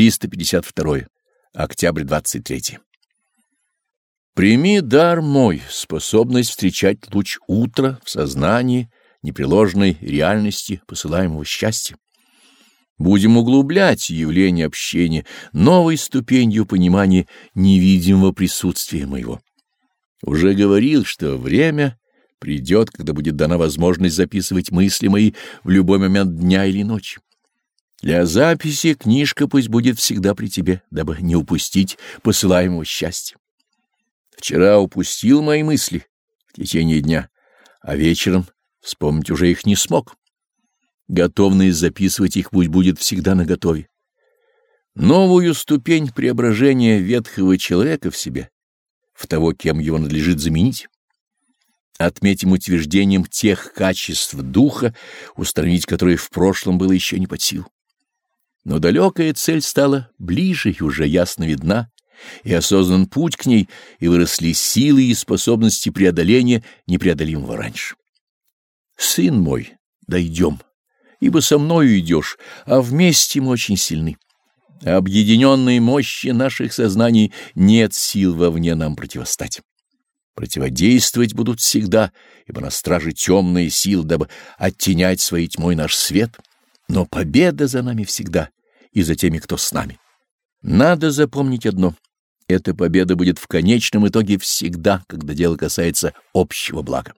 352. Октябрь 23. Прими дар мой, способность встречать луч утра в сознании, непреложной реальности посылаемого счастья. Будем углублять явление общения новой ступенью понимания невидимого присутствия моего. Уже говорил, что время придет, когда будет дана возможность записывать мысли мои в любой момент дня или ночи. Для записи книжка пусть будет всегда при тебе, дабы не упустить посылаемого счастья. Вчера упустил мои мысли в течение дня, а вечером вспомнить уже их не смог. Готовность записывать их пусть будет всегда наготове. Новую ступень преображения ветхого человека в себе, в того, кем его надлежит заменить. Отметим утверждением тех качеств духа, устранить которые в прошлом было еще не под силу. Но далекая цель стала ближе и уже ясно видна, и осознан путь к ней, и выросли силы и способности преодоления непреодолимого раньше. Сын мой, дойдем, ибо со мною идешь, а вместе мы очень сильны. Объединенной мощи наших сознаний нет сил вовне нам противостать. Противодействовать будут всегда, ибо на страже темные силы, дабы оттенять своей тьмой наш свет — но победа за нами всегда и за теми, кто с нами. Надо запомнить одно. Эта победа будет в конечном итоге всегда, когда дело касается общего блага.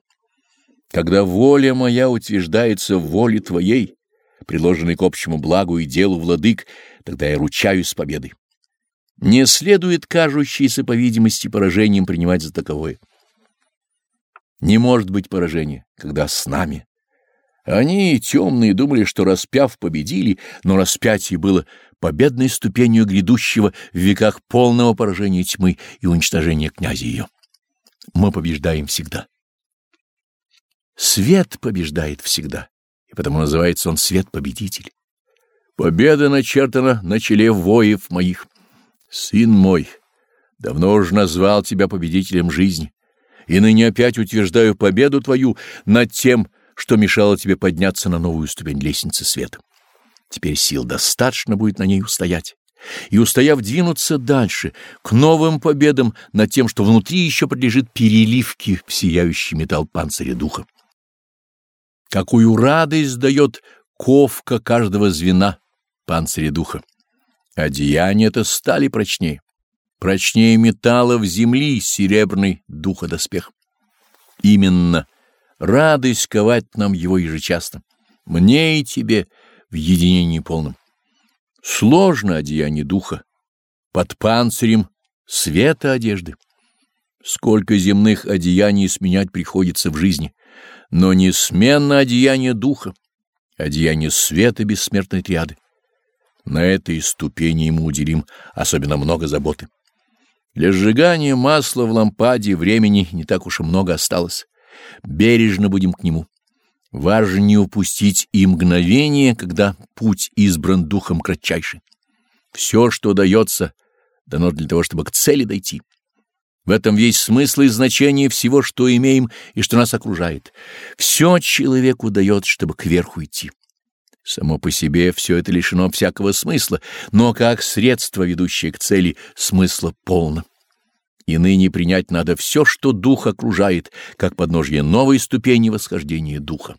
Когда воля моя утверждается в воле Твоей, приложенной к общему благу и делу владык, тогда я ручаюсь победой. Не следует кажущейся, по видимости, поражением принимать за таковое. Не может быть поражения, когда с нами они, темные, думали, что распяв победили, но распятие было победной ступенью грядущего в веках полного поражения тьмы и уничтожения князя ее. Мы побеждаем всегда. Свет побеждает всегда, и потому называется он свет-победитель. Победа начертана на челе воев моих. Сын мой, давно уже назвал тебя победителем жизни, и ныне опять утверждаю победу твою над тем, что мешало тебе подняться на новую ступень лестницы света. Теперь сил достаточно будет на ней устоять. И, устояв, двинуться дальше, к новым победам над тем, что внутри еще подлежит переливке в сияющий металл панциря духа. Какую радость дает ковка каждого звена панциря духа. Одеяние это стали прочнее. Прочнее металла в земли серебряный духа доспех. Именно радость ковать нам его ежечасно. Мне и тебе в единении полном. Сложно одеяние духа, под панцирем света одежды. Сколько земных одеяний сменять приходится в жизни, но не сменно одеяние духа, одеяние света бессмертной триады. На этой ступени ему уделим особенно много заботы. Для сжигания масла в лампаде времени не так уж и много осталось бережно будем к нему. Важно не упустить и мгновение, когда путь избран духом кратчайший. Все, что дается, дано для того, чтобы к цели дойти. В этом весь смысл и значение всего, что имеем и что нас окружает. Все человеку дает, чтобы кверху идти. Само по себе все это лишено всякого смысла, но как средство, ведущее к цели, смысла полно. И ныне принять надо все, что дух окружает, как подножье новой ступени восхождения духа.